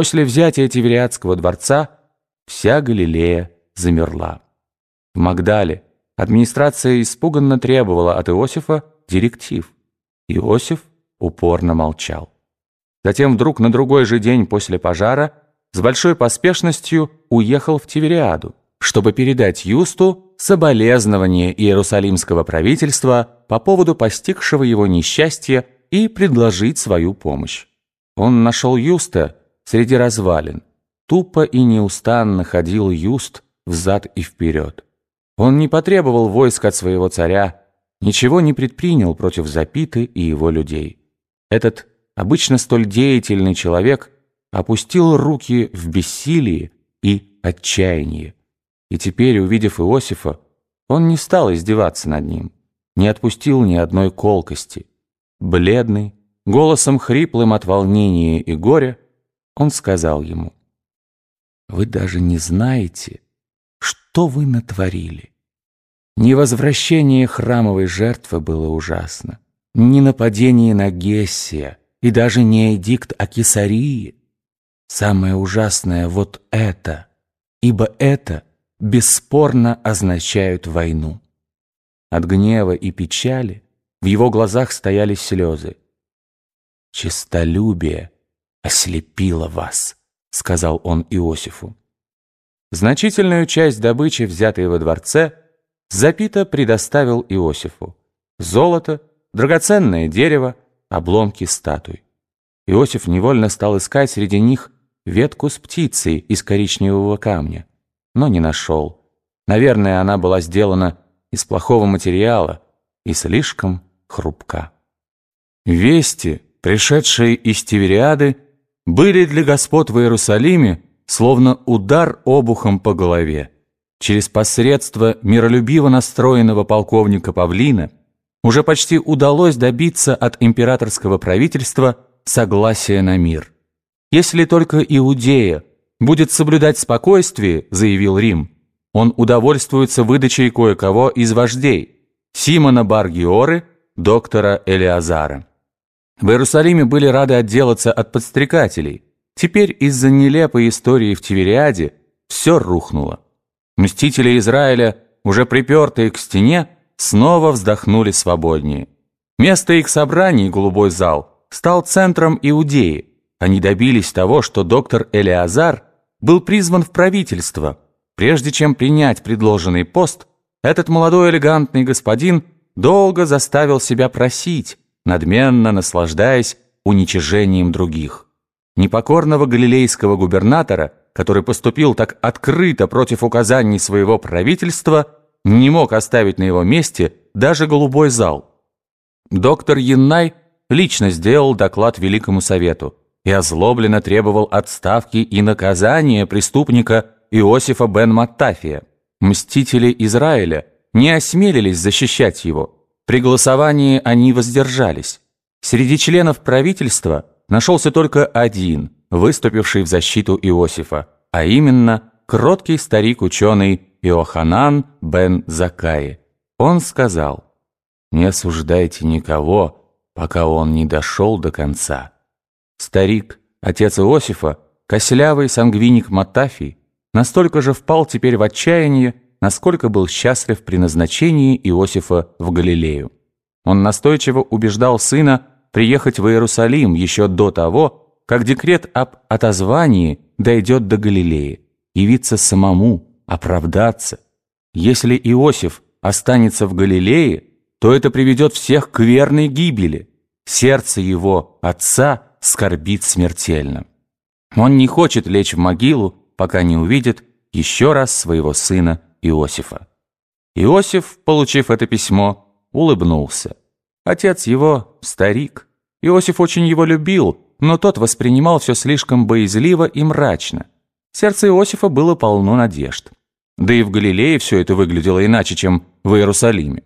После взятия Тивериадского дворца вся Галилея замерла. В Магдале администрация испуганно требовала от Иосифа директив. Иосиф упорно молчал. Затем вдруг на другой же день после пожара с большой поспешностью уехал в Тивериаду, чтобы передать Юсту соболезнование Иерусалимского правительства по поводу постигшего его несчастья и предложить свою помощь. Он нашел Юста среди развалин. Тупо и неустанно ходил Юст взад и вперед. Он не потребовал войск от своего царя, ничего не предпринял против Запиты и его людей. Этот обычно столь деятельный человек опустил руки в бессилии и отчаянии. И теперь, увидев Иосифа, он не стал издеваться над ним, не отпустил ни одной колкости. Бледный, голосом хриплым от волнения и горя, он сказал ему, «Вы даже не знаете, что вы натворили. Невозвращение храмовой жертвы было ужасно, не нападение на Гессия и даже не эдикт о Кесарии. Самое ужасное вот это, ибо это бесспорно означает войну. От гнева и печали в его глазах стояли слезы. «Честолюбие ослепило вас», — сказал он Иосифу. Значительную часть добычи, взятой во дворце, Запита предоставил Иосифу. Золото, драгоценное дерево, обломки статуй. Иосиф невольно стал искать среди них ветку с птицей из коричневого камня, но не нашел. Наверное, она была сделана из плохого материала и слишком хрупка. Вести, пришедшие из Тивериады, были для господ в Иерусалиме словно удар обухом по голове. Через посредство миролюбиво настроенного полковника Павлина уже почти удалось добиться от императорского правительства согласия на мир. Если только Иудея будет соблюдать спокойствие, заявил Рим, он удовольствуется выдачей кое-кого из вождей, Симона Баргиоры, доктора Элиазара. В Иерусалиме были рады отделаться от подстрекателей – Теперь из-за нелепой истории в Тивериаде все рухнуло. Мстители Израиля, уже припертые к стене, снова вздохнули свободнее. Место их собраний, голубой зал, стал центром Иудеи. Они добились того, что доктор Элиазар был призван в правительство. Прежде чем принять предложенный пост, этот молодой элегантный господин долго заставил себя просить, надменно наслаждаясь уничижением других непокорного галилейского губернатора, который поступил так открыто против указаний своего правительства, не мог оставить на его месте даже голубой зал. Доктор Яннай лично сделал доклад Великому Совету и озлобленно требовал отставки и наказания преступника Иосифа бен Маттафия. Мстители Израиля не осмелились защищать его. При голосовании они воздержались. Среди членов правительства – нашелся только один, выступивший в защиту Иосифа, а именно кроткий старик-ученый Иоханан бен Закаи. Он сказал, «Не осуждайте никого, пока он не дошел до конца». Старик, отец Иосифа, кослявый сангвиник Матафий, настолько же впал теперь в отчаяние, насколько был счастлив при назначении Иосифа в Галилею. Он настойчиво убеждал сына приехать в Иерусалим еще до того, как декрет об отозвании дойдет до Галилеи, явиться самому, оправдаться. Если Иосиф останется в Галилее, то это приведет всех к верной гибели. Сердце его отца скорбит смертельно. Он не хочет лечь в могилу, пока не увидит еще раз своего сына Иосифа. Иосиф, получив это письмо, улыбнулся. Отец его – старик. Иосиф очень его любил, но тот воспринимал все слишком боязливо и мрачно. Сердце Иосифа было полно надежд. Да и в Галилее все это выглядело иначе, чем в Иерусалиме.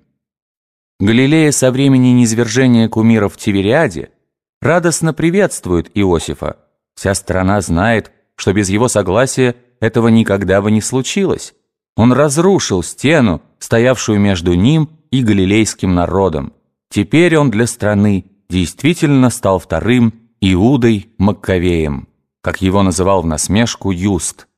Галилея со времени низвержения кумиров в Тивериаде радостно приветствует Иосифа. Вся страна знает, что без его согласия этого никогда бы не случилось. Он разрушил стену, стоявшую между ним и галилейским народом. Теперь он для страны действительно стал вторым Иудой Маккавеем. как его называл в насмешку Юст,